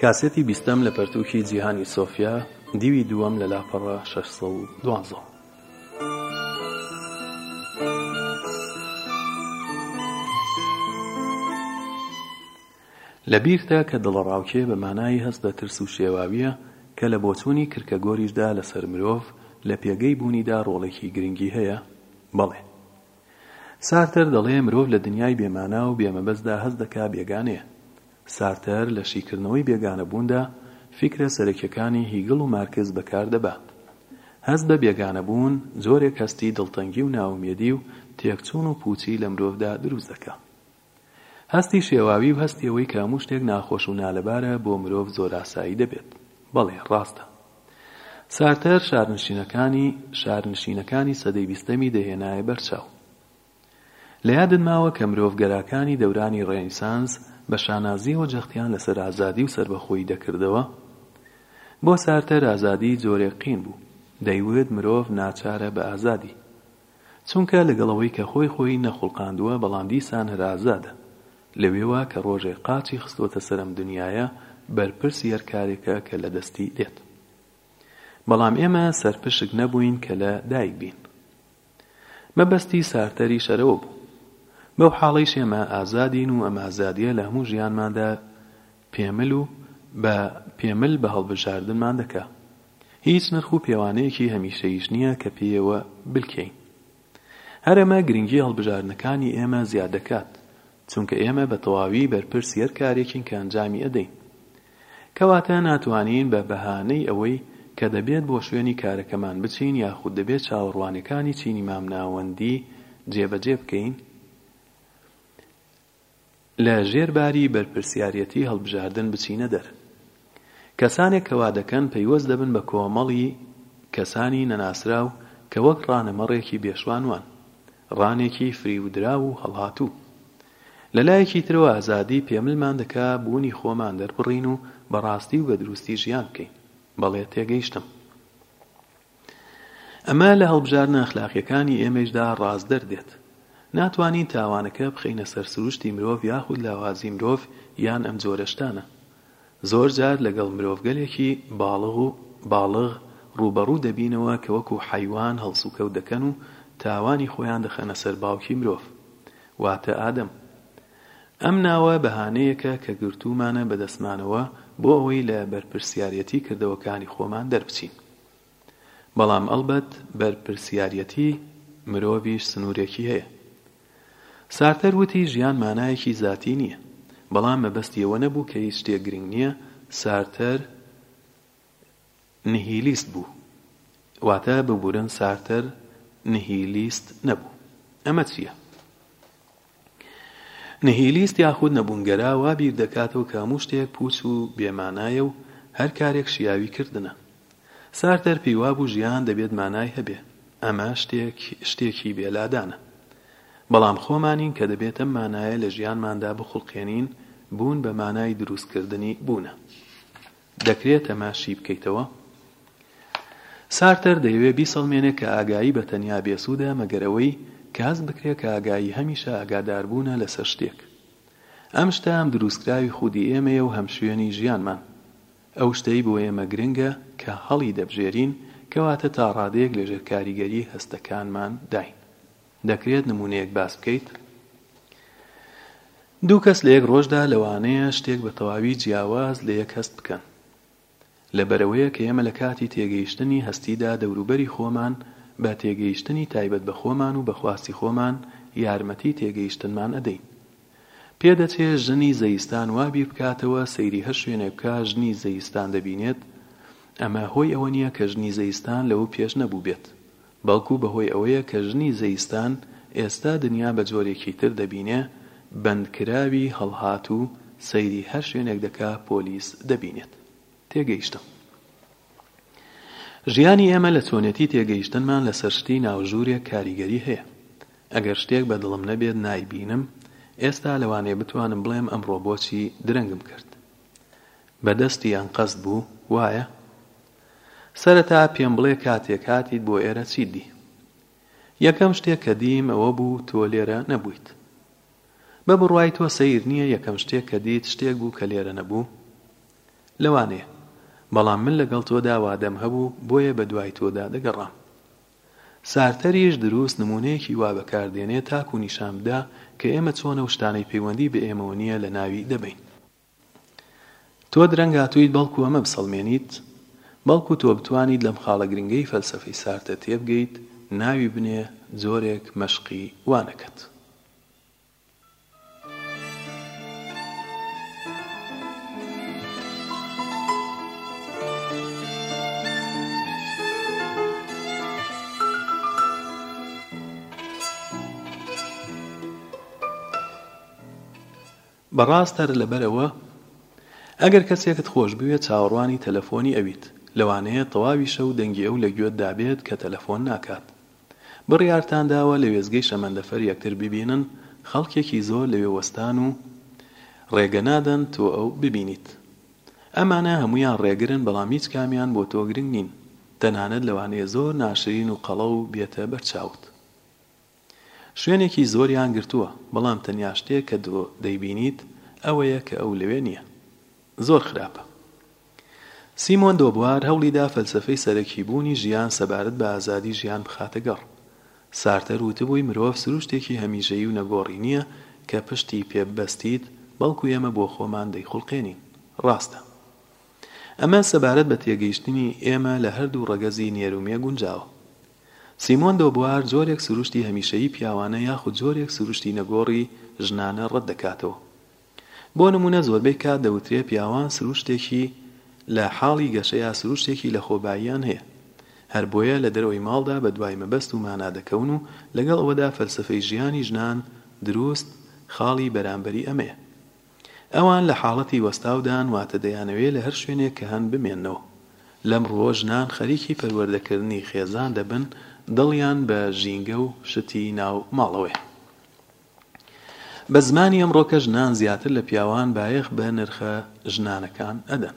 کاسێتی بیستەم لە پەرتووکی جیهانی سۆفیا، دیوی دووەم لە لاپەڕە شەش سەد و دوازدە. لە بیرتە کە دڵەڕاوکێ بە مانای هەست بە ترس و شێواوییە کە لە بۆچوونی کرکەگۆریشدا لەسەر مرۆڤ لە پێگەی بوونیدا ڕۆڵێکی گرنگی هەیە؟ بەڵێ. سارتەر دەڵێ مرۆڤ لە دنیای بێمانا و بێمەبەستدا هەست دەکا بێگانەیە. سارتەر لە شیکردنەوەی بێگانەبووندا فیکرە سەرەکیەکانی هیگڵ و مارکس بەکاردەبا. هەست بە بێگانەبوون جۆرێک هەستی دڵتەنگی و نائومێدی و تێکچوون و پووچی لە مرۆڤدا دروست دەکا. هەستی شێواوی و هەستی ئەوەی کە هەموو شتێک ناخۆش و نالەبارە بۆ مرۆڤ زۆر ئاسایی دەبێت. بەڵێ، ڕاستە. سارتەر شارنشینەکانی شارنشینەکانی سەدەی بیستەمی دەهێنایە بەرچاو. لە یادت ماوە کە مرۆڤگەراکانی دەورانی ڕێنیسانس بە شانازییەوە جەختیان لەسەر ئازادی و سەربەخۆیی دەکردەوە؟ بۆ سارتەر ئازادی جۆرێک قین بوو، دەیوت مرۆڤ ناچارە بە ئازادی. چونکە لەگەڵ ئەوەی کە خۆی خۆی نەخوڵقاندووە بەڵام دیسان هەر ئازادە. لەوێوە کە ڕۆژێک قاچی خستووەتە سەر ئەم دنیایە بەرپرسی هەر کارێکە کە لە دەستی دێت. بەڵام ئێمە سەرپشک نەبووین کە لە دایک بین. مەبەستی سارتەریش ئەرەوە بوو. بەو حاڵەیش ئێمە ئازادین و ئەم ئازادییە لە هەموو ژیانماندا پێمل و بە پێمل بە هەڵبژاردنمان دەکا. هیچ نرخ و پێوانەیەکی هەمیشەییش نییە کە پێیەوە بلکێین. هەر ئەمە گرنگی هەڵبژاردنەکانی ئێمە زیاد دەکات، چونکە ئێمە بە تەواوی بەرپرسی هەر کارێکین کە ئەنجامی ئەدەین. کەواتە ناتوانین بە بەهانەی ئەوەی کە دەبێت بۆ شوێنی کارەکەمان بچین یاخود دەبێت چاوەڕوانەکانی چینی مامناوەندی جێبەجێ بکەین لە ژێر باری بەرپرسیاریەتی هەڵبژاردن بچینە دەر. کەسانێک کە وا دەکەن پەیوەست دەبن بە کۆمەڵی کەسانی نەناسراو کە وەک ڕانەمەڕێکی بێشوانوان، ڕانێکی فریودراو و هەڵهاتوو، لە لایەکی ترەوە ئازادی پێملمان دەکا بوونی خۆمان دەربڕین و بە ڕاستی و بە دروستی ژیان بکەین. بەڵێ تێگەیشتم. ئەمە لە هەڵبژاردنە ئەخلاقییەکانی ئێمەیشدا ڕاست دەردێت. ناتوانین تاوانەکە بخەینە سەر سروشتی مرۆڤ یاخود لاوازی مرۆڤ یان ئەم جۆرە شتانە. زۆر جار لەگەڵ مرۆڤگەلێکی باڵغ و باڵغ ڕووبەڕوو دەبینەوە کە وەکوو حەیوان هەڵسوکەوت دەکەن و تاوانی خۆیان دەخەنە سەر باوکی مرۆڤ واتە ئادەم. ئەم ناوە بەهانەیەکە کە گرتوومانە بە دەستمانەوە بۆ ئەوەی لە بەرپرسیاریەتی کردەوەکانی خۆمان دەربچین. بەڵام ئەڵبەت بەرپرسیاریەتی مرۆڤیش سنوورێکی هەیە. سارتەر وتی ژیان مانایەکی زاتی نییە. بەڵام مەبەستی ئەوە نەبوو کە هیچ شتێک گرنگ نییە، سارتەر نهیلیست بوو. واتە ببورن سارتەر نهیلیست نەبوو. ئەمە چییە؟ نهیلیست یاخود نەبوونگەرا وا بیر دەکاتەوە کە هەموو شتێک پووچ و بێمانایە و هەر کارێک شیاوی کردنە. سارتەر پێی وابوو ژیان دەبێت مانای هەبێ، ئەمە شتێک شتێکی بێ لادانە. بەڵام خۆمانین کە دەبێت ئەم مانایە لە ژیانماندا بخوڵقێنین، بوون بە مانای دروستکردنی بوونە. دەکرێت ئەمە شی بکەیتەوە؟ سارتەر دەیەوێ بیسەڵمێنێ کە ئاگایی بە تەنیا بێسوودە مەگەر ئەوەی کە هەست بکرێ کە ئاگایی هەمیشە ئاگاداربوونە لەسەر شتێک. ئەم شتە هەم دروستکراوی خودی ئێمەیە و هەم شوێنی ژیانمان. ئەو شتەی بۆ ئێمە گرنگە کە هەڵیدەبژێرین، کەواتە تا ڕادەیەک لەژێر کاریگەریی هەستەکانمان داین. دەکرێت نموونەیەک باس بکەیت؟ دوو کەس لە یەک ڕۆژدا لەوانەیە شتێک بە تەواوی جیاواز لە یەک هەست بکەن. لەبەرئەوەیە کە ئێمە لە کاتی تێگەیشتنی هەستیدا دەوروبەری خۆمان بە تێگەیشتنی تایبەت بە خۆمان و بە خواستی خۆمان یارمەتی تێگەیشتنمان ئەدەین. پێدەچێ ژنی زەیستان وا بیر بکاتەوە سەیری هەر شوێنێ بکا ژنی زەیستان دەبینێت، ئەمە هۆی ئەوە نیە کە ژنی زەیستان لەوو پێش نەبووبێت، بەڵکو بە هۆی ئەوەیە کە ژنی زەیستان ئێستا دنیا بە جۆرێکی تر دەبینێ، بەندکراوی هەڵهاتوو سەیری هەر شوێنێک دەکا پۆلیس دەبینێت. تێگەیشتم. ژیانی ئێمە لە چۆنێتی تێگەیشتنمان لە سەر شتی ناو ژوورێک کاریگەری هەیە. ئەگەر شتێک بە دڵم نەبێت نایبینم، ئێستا لەوانەیە بتوانم بڵێم ئەمڕۆ بۆچی درەنگم کرد؟ بە دەست ی ئەنقەست بوو، وایە؟ سەرەتا پێم بڵێ کاتێک هاتیت بۆ ئێرە چیت دی؟ یەکەم شتێک کە دیم ئەوە بوو تۆ لێرە نەبوویت. بە بڕوای تۆ سەیر نییە یەکەم شتێک کە دیت شتێک بوو کە لێرە نەبوو؟ لەوانەیە. بەڵام من لەگەڵ تۆدا وادەم هەبوو بۆیە بە دوای تۆدا دەگەڕام. سارتەریش دروست نموونەیەکی وا بەکار دێنێ تاکوو نیشان بدا کە ئێمە چۆنە و شتانەی پەیوەندی بە ئێمەوە نییە لە ناوی دەبەین. تۆ درەنگ هاتوویت بەڵکوو ئەمە بسەڵمێنیت؟ بەڵکوو تۆ بتوانیت لەم خاڵە گرنگەی فەلسەفەی سارتە تێبگەیت، ناوی بنێ، جۆرێک، مەشقی، وانەکەت. بەڕاست هەر لەبەرئەوە ئەگەر کەسێکت خۆشبوێت چاوەڕوانی تەلەفۆنی ئەویت لەوانەیە تەواوی شەو دەنگی ئەو لەگوێتدا بێت کە تەلەفۆن ناکات بڕیارتان داوە لە وێستگەی شەمەندەفەر یەکتر ببینن، خەڵکێکی زۆر لەوێ وەستان و ڕێگە نادەن تۆ ئەو ببینیت. ئەمانە هەموویان ڕێگرن بەڵام هیچ کامیان بۆ تۆ گرنگ نین، تەنانەت لەوانەیە زۆر ناشرین و قەڵەو بێتە بەر چاوت. شوێنێکی زۆریان گرتووە، بەڵام تەنیا شتێک کە تۆ دەیبینیت ئەوەیە کە ئەو لەوێ نییە. زۆر خراپە. سیمۆن دۆبوار هەوڵی دا فەلسەفەی سەرەکی بوونی ژیان سەبارەت بە ئازادی ژیان بخاتە گەڕ. سارتەر وتبووی مرۆڤ سروشتێکی هەمیشەیی و نەگۆڕی نییە کە پشتی پێ ببەستیت، بەڵکو ئێمە بۆ خۆمان دەیخوڵقێنین. ڕاستە. ئەمە سەبارەت بە تێگەیشتنی ئێمە لە هەردوو ڕەگەزی نێر و مێ گونجاوە. سیمۆن دۆبوار جۆرێک سروشتی هەمیشەیی پیاوانە یاخود جۆرێک سروشتی نەگۆڕی ژنانە ڕەت دەکاتەوە. بۆ نموونە زۆربەی کات دەوترێ پیاوان سرووشتێکی لە حاڵی گەشەیە سرووشتێکی لە خۆباییان هەیە هەر بۆیە لە دەرەوەی ماڵدا بە دوای مەبەست و مانا دەکەون و لەگەڵ ئەوەدا فەلسەفەی ژیانی ژنان دروست خاڵی بەرامبەری ئەمەیە ئەوان لە حاڵەتی وەستاودان واتە دەیانەوێ لە هەر شوێنێک کە هەن بمێنەوە لەم ڕووەوە ژنان خەریکی پەروەردەکردنی خێزان دەبن دڵیان بە ژینگە و شتی ناو ماڵەوەیە. بە زمانی ئەمڕۆکە ژنان زیاتر لە پیاوان بایەخ بە نرخە ژنانەکان ئەدەن.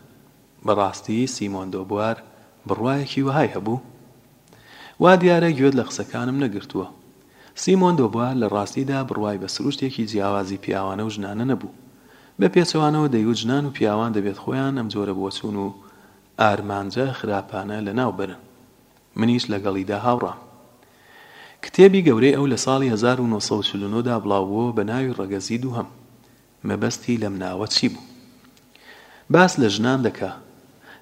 بە ڕاستی سیمۆن دۆبوار بڕوایەکی وەهای هەبوو؟ وا دیارە گوێت لە قسەکانم نەگرتووە. سیمۆن دۆبوار لە ڕاستیدا بڕوای بە سروشتێکی جیاوازی پیاوانە و ژنانە نەبوو. بە پێچەوانەوە دەیوت ژنان و پیاوان دەبێت خۆیان ئەم جۆرە بۆچوون و ئارمانجە خراپانە لە ناو بەرن. منیش لەگەڵیدا هاوڕام. کتێبی گەورەی ئەو لە ساڵی هەزار و نۆ سەد و چل و نۆ دا بڵاوبووەوە بە ناوی ڕەگەزی دووهەم. مەبەستی لەم ناوە چی بوو؟ باس لە ژنان دەکا.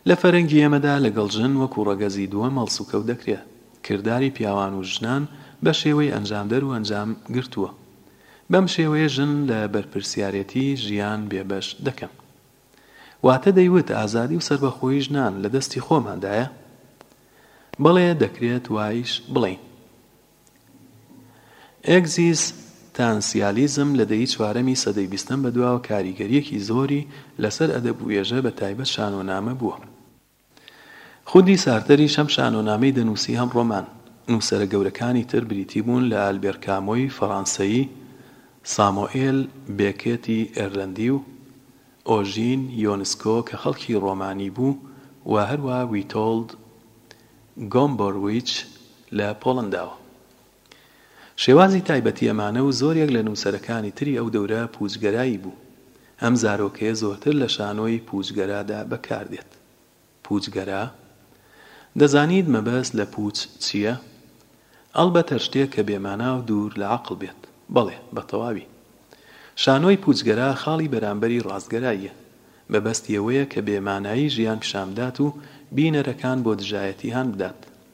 لە فەرەنگی ئێمەدا لەگەڵ ژن وەکوو ڕەگەزی دووەم هەڵسوکەوت دەکرێ. کرداری پیاوان و ژنان بە شێوەی ئەنجامدەر و ئەنجام گرتووە. بەم شێوەیە ژن لە بەرپرسیارێتی ژیان بێبەش دەکەن. واتە دەیوت ئازادی و سەربەخۆیی ژنان لە دەستی خۆماندایە؟ بەڵێ دەکرێت وایش بڵێین. ئێگزیستانسیالیزم لە دەیی چوارەمی سەدەی بیستەم بەدواوە کاریگەرییەکی زۆری لەسەر ئەدەب و وێژە بە تایبەت شانۆنامە بووە. خودی سارتەریش هەم شانۆنامەی دەنووسی هەم ڕۆمان. نووسەرە گەورەکانی تر بریتی بوون لە ئەلبێر کامۆی فەڕانسەیی، سامۆئێل بێکێتی ئێرلەندی و ئۆژین یۆنسکۆ کە خەڵکی ڕۆمانی بوو و هەروەها ویتۆڵد گۆمبۆرویچ لە پۆڵەنداوە. شێوازی تایبەتی ئەمانە و زۆریەک لە نووسەرەکانی تری ئەو دەورە پووچگەرایی بوو. ئەم زارۆکەیە زۆرتر لە شانۆی پووچگەرادا بەکار دێت. پووچگەرا؟ دەزانیت مەبەست لە پووچ چییە؟ ئەڵبەت هەر شتێک کە بێ مانا و دوور لە عەقڵ بێت. بەڵێ، بە تەواوی. شانۆی پووچگەرا خاڵی بەرامبەری ڕاستگەراییە. مەبەستی ئەوەیە کە بێ مانایی ژیان پیشان بدات و بینەرەکان بۆ دژایەتی هان بدات.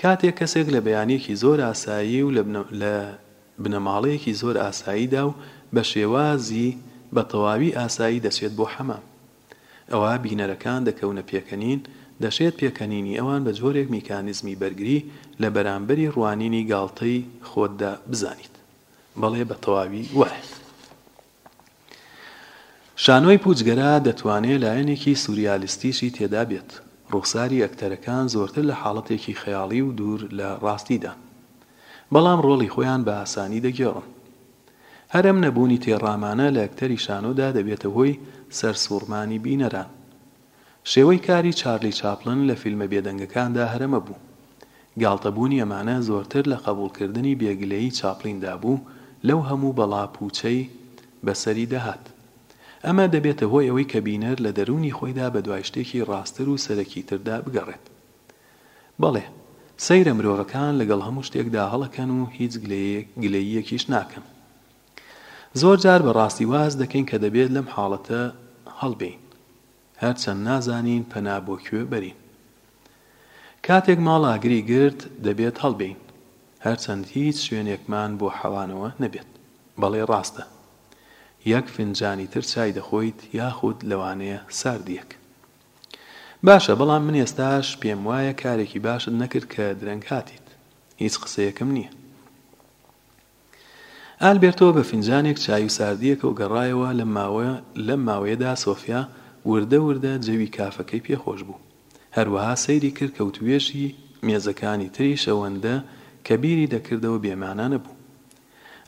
کاتێک کەسێک لە بیانێکی زۆر ئاسایی و لە بنەماڵەیەکی زۆر ئاساییدا و بە شێوازی بە تەواوی ئاسایی دەچێت بۆ حەمام ئەوا بینەرەکان دەکەونە پێکەنین، دەشێت پێکەنینی ئەوان بە جۆرێک میکانیزمی بەرگری لە بەرامبەری ڕوانینی گاڵتەی خۆتدا بزانیت. بەڵێ بە تەواوی وایە. شانۆی پووچگەرا دەتوانێ لایەنێکی سوریالیستیشی تێدا بێت، ڕووخساری ئەکتەرەکان زۆرتر لە حاڵەتێکی خەیاڵی و دوور لە ڕاستیدان، بەڵام ڕۆڵی خۆیان بە ئاسانی دەگێڕن. هەر ئەم نەبوونی تێڕامانە لە ئەکتەری شانۆدا دەبێتە هۆی سەرسووڕمانی بینەران. شێوەی کاری چارلی چاپلن لە فیلمە بێدەنگەکاندا هەرەمە بوو. گاڵتە بوونی ئەمانە زۆرتر لە قەبووڵ کردنی بێ گلەیی چاپلین دا بوو لەو هەموو بەڵا پووچەی بە سەری دەهات. ئەمە دەبێتە هۆی ئەوەی کە بینەر لە دەروونی خۆیدا بە دوای شتێکی ڕاستتر و سەرەکی تردا بگەڕێت. بەڵێ، سەیرە مرۆڤەکان لەگەڵ هەموو شتێکدا هەڵەکەن و هیچ گلەییەکیش ناکەن. زۆرجار بە ڕاستی واز دەکەین کە دەبێت لەم حاڵەتە هەڵبێین، هەرچەند نازانین پەنا بۆ کوێ بەرین. کاتێک ماڵ ئاگری گرت، دەبێت هەڵبێین، هەرچەند هیچ شوێنێکمان بۆ حەوانەوە نەبێت. بەڵێ ڕاستە. یەک فنجانی تر چای دەخۆیت یاخود لەوانەیە ساردییەک. باشە، بەڵام من ئێستاش پێموایە کارێکی باشت نەکرد کە درەنگ هاتیت. هیچ قسەیەکم نییە. ئالبێرتۆ بە فنجانێک چای و ساردییەکەوە گەڕایەوە، لەم ماوە لەم ماوەیەدا سۆفیا وردە وردە جەوی کافەکەی پێ خۆش بوو. هەروەها سەیری کرد کە وتووێژی مێزەکانی تریش ئەوەندە کە بیری دەکردەوە بێ مانا نەبوو.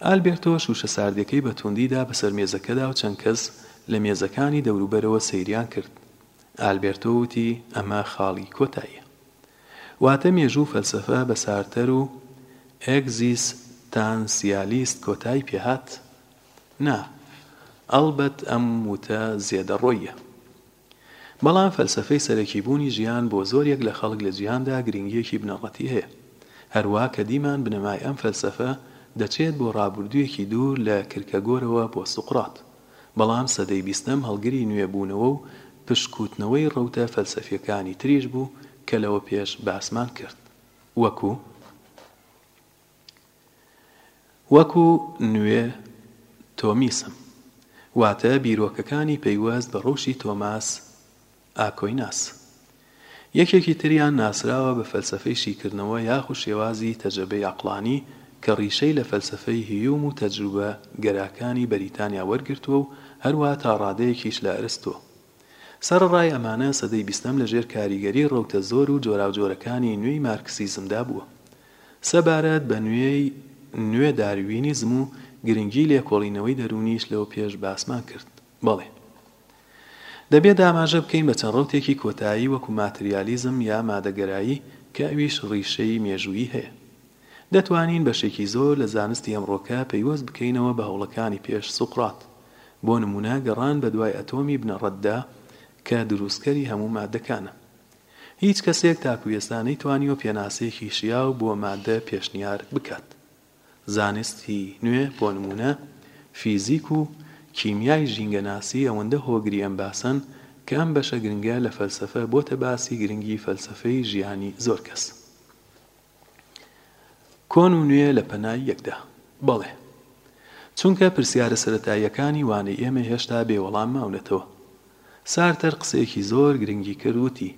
ئالبێرتۆ شووشە ساردییەکەی بە تووندی دا بەسەر مێزەکەدا و چەند کەس لە مێزەکانی دەوروبەرەوە سەیریان کرد. ئالبێرتۆ وتی ئەمە خاڵی کۆتاییە. واتە مێژوو و فەلسەفە بە سارتەر و ئێگزیستانسیالیست کۆتایی پێهات؟ نا، ئەڵبەت ئەم وتە زێدەڕۆییە. بەڵام فەلسەفەی سەرەکیبوونی ژیان بۆ زۆریەک لە خەڵک لە جیهاندا گرنگییەکی بنەڕەتی هەیە. هەروا کە دیمان بنەمای ئەم فەلسەفە دەچێت بۆ ڕابوردوویەکی دوور لە کرکەگۆرەوە بۆ سوقرات. بەڵام سەدەی بیستەم هەڵگری نوێبوونەوە و پشتکوتنەوەی ڕەوتە فەلسەفییەکانی تریش بوو کە لەوە پێش باسمان کرد وەکوو، وەکوو، نوێ تۆمیسم، واتە بیرۆکەکانی پەیوەست بە ڕەوشی تۆماس ئاکۆیناس. یەکێکی تریان ناسراوە بە فەلسەفەی شیکردنەوە یاخو شێوازی تەجرەبەی عەقڵانی کە ڕیشەی لە فەلسەفەی هیوم و تەجروبە گەراکانی بەریتانیا وەرگرتووە و هەروا تا ڕادەیەکیش لە ئەرستۆ. سەرەڕای ئەمانە سەدەی بیستەم لە ژێر کاریگەری ڕەوتە زۆر و جۆراوجۆرەکانی نوێی مارکسیزمدا بووە. سەبارەت بە نوێی نوێ داروینیزم و گرنگی لێکۆڵینەوەی دەروونیش لەوە پێش باسمان کرد. بەڵێ. دەبێت ئاماژە بکەین بە چەند ڕەوتێکی کۆتایی وەکو ماتریالیزم یا مادەگەرایی کە ئەویش ڕیشەی مێژوویی هەیە. دەتوانین بەشێکی زۆر لە زانستی ئەمڕۆکە پەیوەست بکەینەوە بە هەوڵەکانی پێش سوقرات، بۆ نموونە گەڕان بەدوای ئەتۆمی بنەڕەتدا کە دروستکەری هەموو ماددەکانە. هیچ کەسێک تاکو ئێستا نەیتوانیوە پێناسەیەکی شیاو بۆ ماددە پێشنیار بکات. زانستی نوێ بۆ نموونە فیزیک و کیمیای ژینگەناسی ئەوەندە هۆگری ئەم باسەن کە ئەم بەشە گرنگە لە فەلسەفە بۆتە باسی گرنگی فەلسەفەی ژیانی زۆر کەس کۆن و نوێ لە پەنای یەکدا. بەڵێ. چونکە پرسیارە سەرەتاییەکانی وانەی ئێمە هێشتا بێ وەڵام ماونەتەوە. سارتەر قسەیەکی زۆر گرنگی کرد وتی،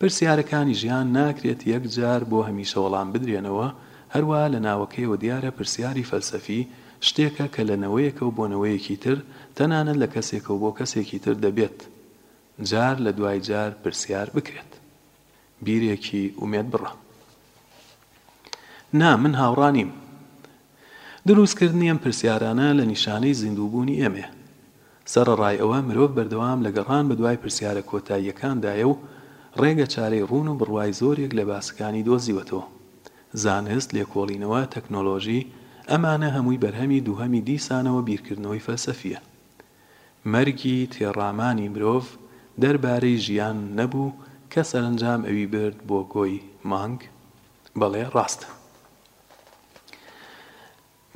پرسیارەکانی ژیان ناکرێت یەک جار بۆ هەمیشە وەڵام بدرێنەوە، هەروەها لە ناوەکەیەوە دیارە پرسیاری فەلسەفی شتێکە کە لە نەوەیەکەو بۆ نەوەیەکی تر، تەنانەت لە کەسێکەوە بۆ کەسێکی تر دەبێت جار لە دوای جار پرسیار بکرێت. بیرێکی ئومێد بڕە. نا، من هاوڕا نیم. دروستکردنی ئەم پرسیارانە لە نیشانەی زیندووبوونی ئێمەیە. سەرەڕای ئەوە مرۆڤ بەردەوام لە گەڕان بەدوای پرسیارە کۆتاییەکاندایە و ڕێگە چارەی ڕوون و بڕوای زۆرێک لە باسەکانی دۆزیوەتەوە. زانست، لێکۆڵینەوە، تەکنۆلۆژی، ئەمانە هەمووی بەرهەمی دووهەمی دیسانەوە بیرکردنەوەی فەلسەفییە. مەرگی تێڕامانی مرۆڤ دەربارەی ژیان نەبوو کە سەرەنجام ئەوی برد بۆ گۆی مانگ؟ بەڵێ ڕاستە.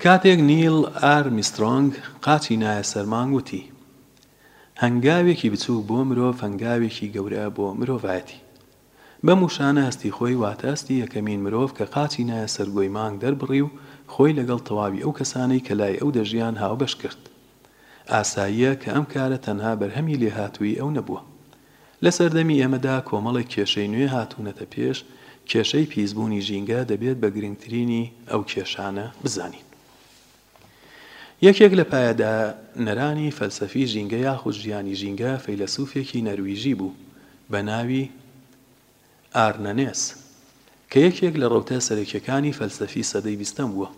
کاتێک نیل ئارمیسترۆنگ قاچی نایە سەر مانگ وتی، هەنگاوێکی بچووک بۆ مرۆڤ هەنگاوێکی گەورە بۆ مرۆڤایەتی. بەم وشانە هەستی خۆی واتە هەستی یەکەمین مرۆڤ کە قاچی نایە سەر گۆی مانگ دەربڕی و خۆی لەگەڵ تەواوی ئەو کەسانەی کە لای ئەو دەژیان هاوبەش کرد. ئاساییە کە ئەم کارە تەنها بەرهەمی لێهاتوویی ئەو نەبووە. لە سەردەمی ئێمەدا کۆمەڵێک کێشەی نوێ هاتوونەتە پێش، کێشەی پیسبوونی ژینگە دەبێت بە گرنگترینی ئەو کێشانە بزانین. یەکێک لە پایەدانەرانی فەلسەفی ژینگە یاخود ژیانی ژینگە فەیلەسوفێکی نەرویژی بوو بە ناوی ئارنە نێس کە یەکێک لە ڕەوتە سەرەکیەکانی فەلسەفی سەدەی بیستەم بووە.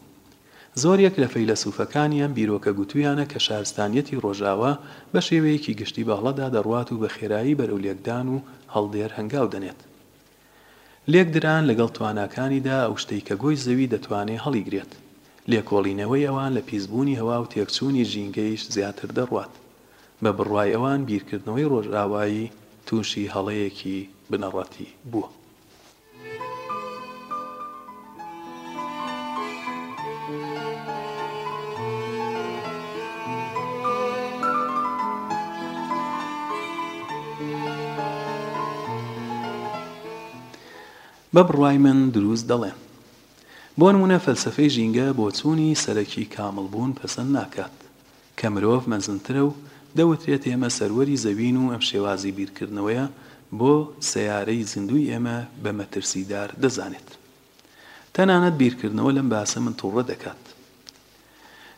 زۆریەک لە فەیلەسوفەکانی ئەم بیرۆکە گوتویانە کە شارستانیەتی ڕۆژاوا بە شێوەیەکی گشتی بەهەڵەدا دەڕوات و بە خێرایی بەرەو لێکدان و هەڵدێر هەنگاو دەنێت. لێکدران لەگەڵ تواناکانیدا ئەو شتەی کە گۆی زەوی دەتوانێ هەڵیگرێت. لێکۆڵینەوەی ئەوان لە پیسبوونی هەوا و تێکچوونی ژینگەیش زیاتر دەڕوات. بە بڕوای ئەوان بیرکردنەوەی ڕۆژئاوایی تووشی هەڵەیەکی بنەڕەتی بووە. بە بڕوای من دروست دەڵێن. بۆ نموونە فەلسەفەی ژینگە بۆچوونی سەرەکی کامڵبوون پەسەند ناکات. کە مرۆڤ مەزنترە و دەوترێت ئێمە سەروەری زەوین و ئەم شێوازی بیرکردنەوەیە بۆ سەیارەی زیندووی ئێمە بە مەترسیدار دەزانێت. تەنانەت بیرکردنەوە لەم باسە من توڕە دەکات.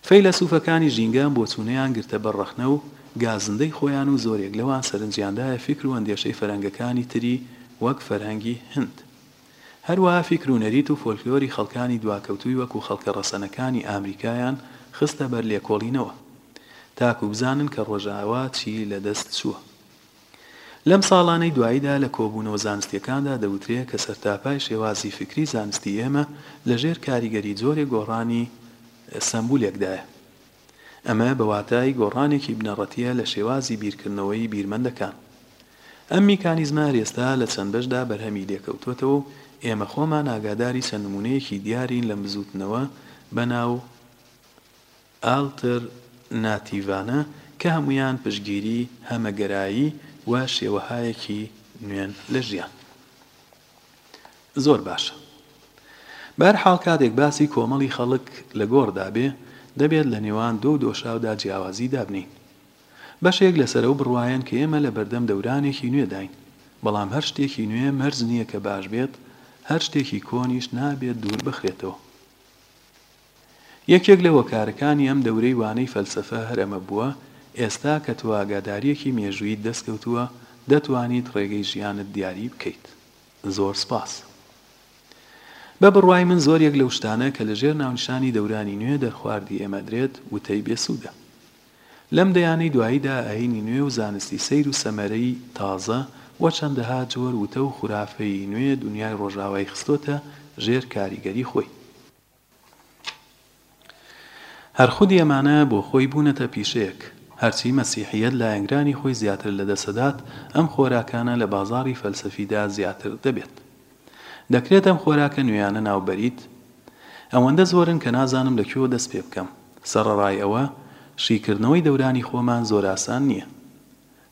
فەیلەسوفەکانی ژینگە ئەم بۆچوونەیان گرتە بەر ڕەخنە و گازندەی خۆیان و زۆرێک لەوان سەرنجیاندایە فیکر و ئەندێشەی فەرهەنگەکانی تری وەک فەرهەنگی هند. هەروەها فیکر و نەریت و فۆلکلۆری خەڵکانی دواکەوتووی وەکوو خەڵکە ڕەسەنەکانی ئامریکایان خستە بەر لێکۆڵینەوە تاکوو بزانن کە ڕۆژاوا چی لە دەست چووە. لەم ساڵانەی دواییدا لە کۆبوونەوە زانستییەکاندا دەوترێ کە سەرتاپای شێوازی فیکری زانستی ئێمە لە ژێر کاریگەری جۆرێ گۆڕانی سەمبولێکدایە. ئەمە بە واتای گۆڕانێکی بنەڕەتییە لە شێوازی بیرکردنەوەی بیرمەندەکان. ئەم میکانیزمە هەر ئێستا لە چەند بەشدا بەرهەمی لێکەوتووەتەوە و ئێمە خۆمان ئاگاداری چەند نموونەیەکی دیارین لەم بزووتنەوە بەناو ئالترناتیڤانە کە هەموویان پشتگیری هەمەگەرایی و شێوەهایەکی نوێن لە ژیان زۆر باشە. بەهەرحاڵ کاتێک باسی کۆمەڵی خەڵک لە گۆڕدا بێ، دەبێت لە نێوان دۆ و دۆشاودا جیاوازی دابنێین. بەشێک لەسەر ئەو بڕوایەن کە ئێمە لە بەردەم دەورانێکی نوێداین، بەڵام هەر شتێکی نوێ مەرج نییە کە باش بێت، هەر شتێکی کۆنیش نابێت دوور بخرێتەوە. یەکێک لە هۆکارەکانی ئەم دەورەی وانەی فەلسەفە هەر ئەمە بووە، ئێستا کە تۆ ئاگادارییەکی مێژووییت دەست کەوتووە، دەتوانیت ڕێگەی ژیانت دیاری بکەیت. زۆر سپاس. بە بڕوای من زۆریەک لەو شتانە کە لە ژێر ناونیشانی دەورانی نوێ دەرخواردی ئێمە درێت، وتەی بێ سوودە. لەم دەیانەی دواییدا ئایینی نوێ و زانستی سەیر و سەمەرەی تازە و چەندەها جۆر وتە و خورافەی نوێ دونیای ڕۆژاوای خستۆتە ژێر کاریگەری خۆی. هەر خودی ئەمانە بۆ خۆی بوونەتە پیشەیەک. هەرچی مەسیحییەت لایەنگرانی خۆی زیاتر لەدەست ئەدات، ئەم خۆراکانە لە بازاڕی فەلسەفیدا زیاتر دەبێت. دەکرێت ئەم خۆراکە نوێیانە ناو بەریت؟ ئەوەندە زۆرن کە نازانم لە کوێوە دەست پێ بکەم. سەڕەڕای ئەوە، شیکردنەوەی دەورانی خۆمان زۆر ئاسان نییە.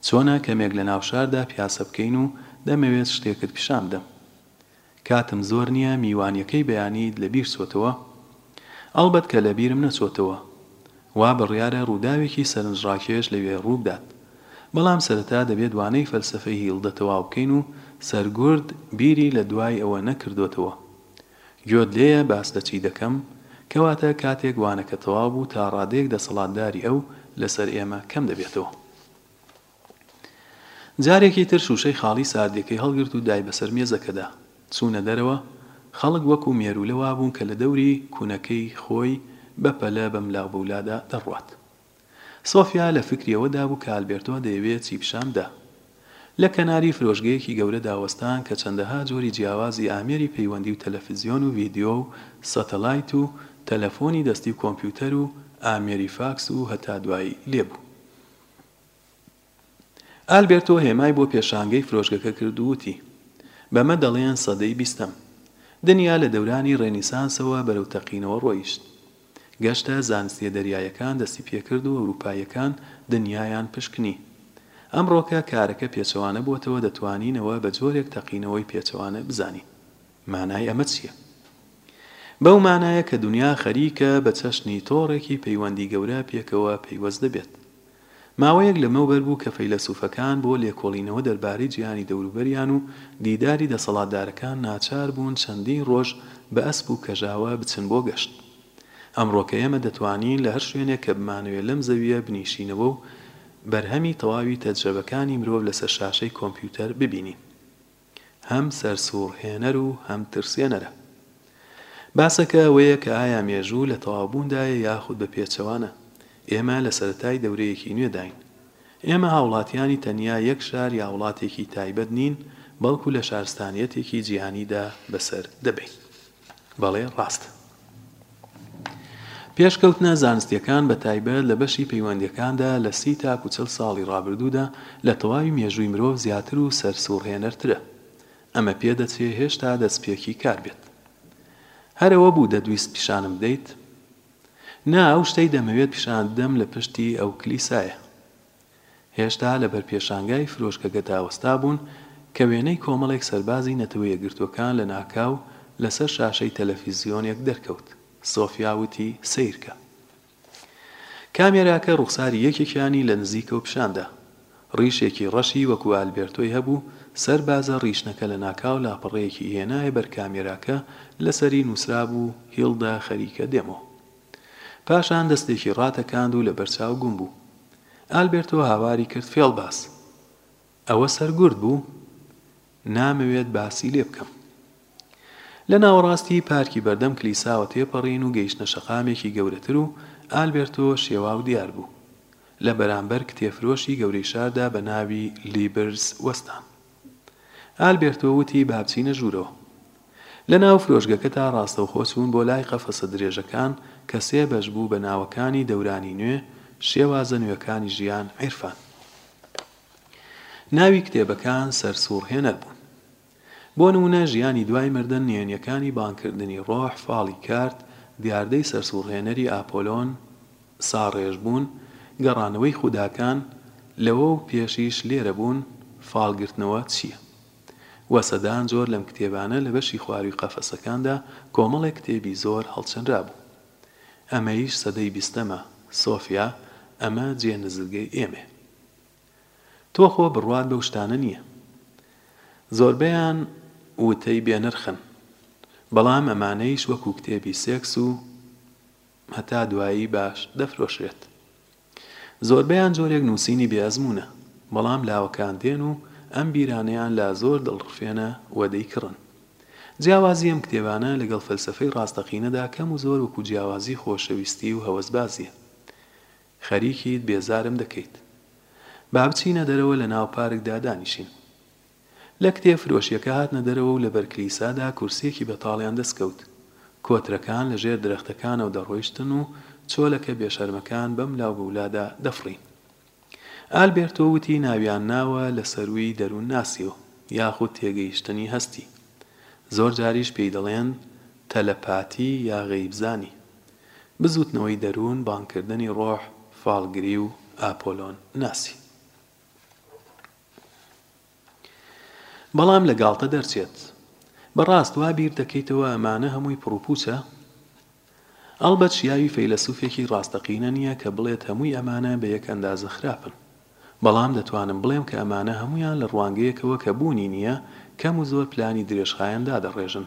چۆنە کەمێک لە ناو شاردا پیاسە بکەین و دەمەوێت شتێکت پیشان بدەم. کاتم زۆر نیە میوانیەکەی بەیانیت لەبیر چۆتەوە؟ ئەڵبەت کە لەبیرم نەچۆتەوە وا بڕیارە ڕوداوێکی سەرنج ڕاکێش لەوێ ڕوبدات بەڵام سەرەتا دەبێت وانەی فەلسەفەی هیڵدە تەواو بکەین و سەرگورد بیری لە دوای ئەوە نەکردۆتەوە گۆت لێیە باس لە چی دەکەم کەواتە کاتێک وانەکە تەواو بوو تا ڕادەیەک دەسەڵاتداری ئەو لەسەر ئێمە کەم دەبێتەوە. جارێکی تر شووشەی خاڵی ساردیەکەی هەڵگرت و دای بەسەر مێزەکەدا. چوونە دەرەوە، خەڵک وەکو مێروولە وابوون کە لە دەوری کونەکەی خۆی بە پەلە بەملاوبەولادا دەڕوات. سۆفیا لە فکری ئەوەدا بوو کە ئالبێرتۆ دەیەوێت چی پیشان بدا. لە کەناری فرۆشگەیەکی گەورەدا وەستان کە چەندەها جۆری جیاوازی ئامێری پەیوەندی و تەلەفزیۆن و ڤیدیۆ و سەتەلایت و تەلەفۆنی دەستی و کۆمپیوتەر و ئامێری فاکس و هەتا دوایی لێبوو. ئالبێرتۆ هێمای بۆ پێشانگەی فرۆشگەکە کرد و وتی، بەمە دەڵێن سەدەی بیستەم. دنیا لە دەورانی ڕێنیسانسەوە بەرەو تەقینەوە ڕۆیشت. گەشتە زانستییە دەریاییەکان دەستی پێکرد و ئەورووپاییەکان دنیایان پشکنی. ئەمڕۆکە کارەکە پێچەوانە بۆتەوە دەتوانینەوە بە جۆرێک تەقینەوەی پێچەوانە بزانین. مانای ئەمە چییە؟ بەو مانایە کە دنیا خەریکە بە چەشنی تۆڕێکی پەیوەندی گەورە پێکەوە پەیوەست دەبێت. ماوەیەک لەمەوبەر بوو کە فەیلەسوفەکان بۆ لێکۆڵینەوە دەربارەی جیهانی دەوروبەریان و دیداری دەسەڵاتدارەکان ناچار بوون چەندین ڕۆژ بە ئەسپ و کەژاوە بچن بۆ گەشت. ئەمڕۆکە ئێمە دەتوانین لە هەر شوێنێک کە بمانەوێت لەم زەوییە بنیشینەوە و بەرهەمی تەواوی تەجرەبەکانی مرۆڤ لەسەر شاشەی کۆمپیوتەر ببینین. هەم سەرسووڕهێنەر و هەم ترسێنەرە. باسەکە ئەوەیە کە ئایا مێژوو لە تەواوبووندایە یاخود بە پێچەوانە؟ ئێمە لە سەرەتای دەورەیەکی نوێداین. ئێمە هاوڵاتیانی تەنیا یەک شار یا وڵاتێکی تایبەت نین، بەڵکو لە شارستانیەتێکی جیهانیدا بەسەر دەبەین. بەڵێ ڕاستە. پێشکەوتنە زانستییەکان بە تایبەت لە بەشی پەیوەندییەکاندا لە سی تاکوو چل ساڵی ڕابردوودا لە تەواوی مێژووی مرۆڤ زیاتر و سەرسووڕهێنەرترە. ئەمە پێ دەچێ هێشتا دەستپێکی کار بێت. هەر ئەوە بوو دەتویست پیشانم بدەیت؟ نا، ئەو شتەی دەمەوێت پیشانت بدەم لە پشتی ئەو کلیسایە. هێشتا لە بەر پێشانگای فرۆشکەگەدا وەستابوون کە وێنەی کۆمەڵێک سەربازی نەتەوە یەکگرتووەکان لە ناکاو لە سەر شاشەی تەلەفیزیۆنێک دەرکەوت. سۆفیا وتی، سەیرکە. کامێراکە ڕووخساری یەکێکیانی لە نزیکەوە پیشان دا. ڕیشێکی ڕەشی وەکوو ئالبێرتۆی هەبوو، سەربازە ڕیشنەکە لە ناکاو لاپەڕەیەکی هێنایە بەر کامێراکە لە سەری نووسرابوو، هیڵدا خەریکە دێمۆ. پاشان دەستێکی ڕاتەکاند و لەبەرچاو گوم بوو. ئالبێرتۆ هاواری کرد فێڵباز! ئەوە سەرگورد بوو؟ نامەوێت باسی لێ بکەم. لە ناوەڕاستی پارکی بەردەم کلیساوە تێپەڕین و گەیشتنە شەقامێکی گەورەتر و ئالبێرتۆ شێواو دیار بوو. لە بەرامبەر کتێبفرۆشی گەورەی شاردا بە ناوی لیبرز وەستان. ئالبێرتۆ وتی با بچینە ژوورەوە. لە ناو فرۆشگەکەدا ڕاستەوخۆ چوون بۆ لای قەفەسە درێژەکان کە سێ بەش بوو بە ناوەکانی دەورانی نوێ، شێوازە نوێکانی ژیان، عیرفان. ناوی کتێبەکان سەرسووڕهێنەر بوون. بۆ نموونە ژیانی دوای مردن، نهێنییەکانی بانگکردنی ڕۆح، فاڵی کارت، دیاردەی سەرسووڕهێنەری ئاپۆلۆن، ساڕێژ بوون، گەڕانەوەی خوداکان، لەوەو پێشیش لێرە بوون، فاڵ گرتنەوە چییە؟ وە سەدان جۆر لەم کتێبانە لە بەشی خواروی قەفەسەکاندا کۆمەڵێک کتێبی زۆر هەڵچنرابوو. ئەمەیش سەدەی بیستەمە، سۆفیا، ئەمە جێ نزرگەی ئێمەیە. تۆ خۆ بڕوات بەو شتانە نییە. زۆربەیان وتەی بێنرخن. بەڵام ئەمانەیش وەکو کتێبی سێکس و. هەتا دوایی باش دەفرۆشرێت. زۆربەیان جۆرێک نووسینی بێ ئەزموونە، بەڵام لاوەکان دێن و ئەم بیرانەیان لا زۆر دڵڕفێنە و دەیکڕن. جیاوازی ئەم کتێبانە لەگەڵ فەلسەفەی ڕاستەقینەدا کەم و زۆر وەکوو جیاوازی خۆشەویستی و هەوەسبازییە. خەریکیت بێزارم دەکەیت. با بچینە دەرەوە لەناو پارکدا دانیشین. لە کتێب فرۆشیەکە هاتنە دەرەوە و لە بەر کلیسادا کورسیەکی بەتاڵیان دەست کەوت. کۆترەکان لە ژێر درەختەکانەوە دەڕۆیشتن و چۆلەکە بێشەرمەکان بەم لاو بەولادا دەفڕین. ئالبێرتۆ وتی ناویان ناوە لە سەرووی دەروون ناسی و یاخود تێگەیشتنی هەستی. زۆر جاریش پێی دەڵێن تەلەپاتی یا غەیبزانی. بزووتنەوەی دەروون، بانگکردنی ڕۆح، فاڵگری و ئاپۆلۆن ناسی. بەڵام لە گاڵتە دەرچێت. بەڕاست وا بیر دەکەیتەوە ئەمانە هەمووی پڕوپوچە؟ ئەڵبەت شیاوی فەیلەسوفێکی ڕاستەقینە نییە کە بڵێت هەمووی ئەمانە بە یەک ئەندازە خراپن. بەڵام دەتوانم بڵێم کە ئەمانە هەموویان لە ڕوانگەیەکەوە کە بوونی نییە، کەم و زۆر پلانی درێژخایەن دادەڕێژن.